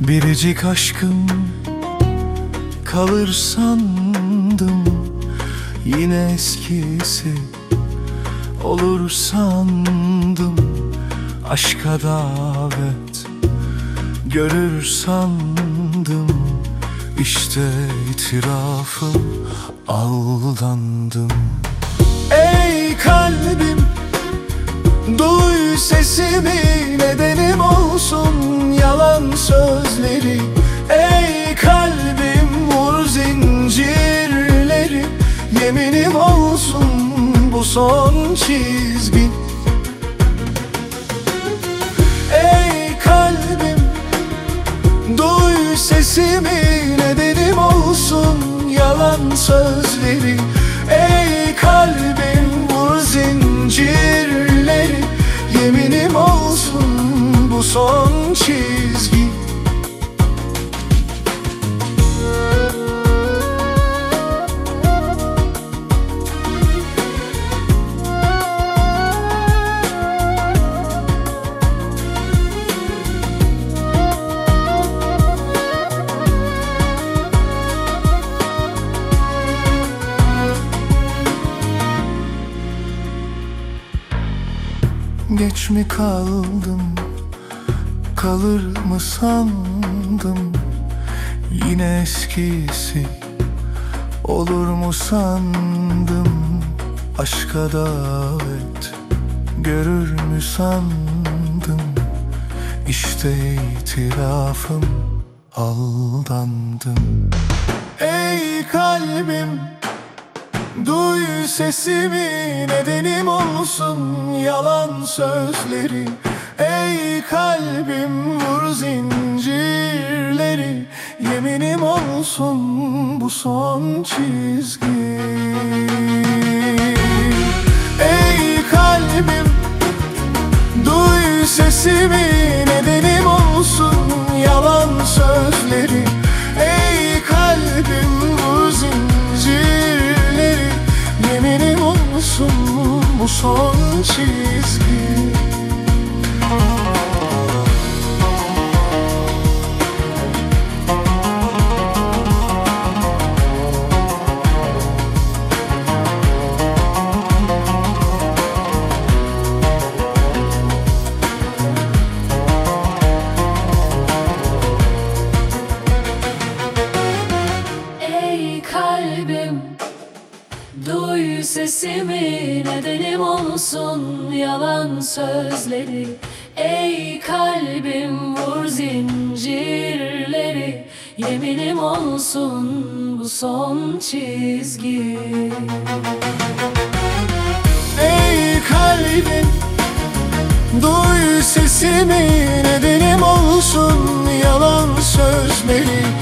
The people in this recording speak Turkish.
Biricik aşkım kalır sandım. Yine eskisi olur sandım. Aşka davet görür sandım. İşte itirafım aldandım. Duy sesimi nedenim olsun yalan sözleri. Ey kalbim vur zincirleri Yeminim olsun bu son çizgi. Ey kalbim duy sesimi nedenim olsun yalan sözleri son çizgi. Geç mi kaldım Kalır mı sandım Yine eskisi Olur mu sandım Aşka davet Görür mü sandım İşte itirafım Aldandım. Ey kalbim Duy sesimi nedenim olsun yalan sözleri Ey kalbim vur zincirleri Yeminim olsun bu son çizgi. Ey kalbim duy sesimi nedenim olsun yalan sözleri. Ey kalbim vur zincirleri Yeminim olsun bu son çizgi kalbim. Duy sesimi nedenim olsun yalan sözleri. Ey kalbim vur zincirleri. Yeminim olsun bu son çizgi. Ey kalbim Duy sesimi nedenim olsun yalan sözleri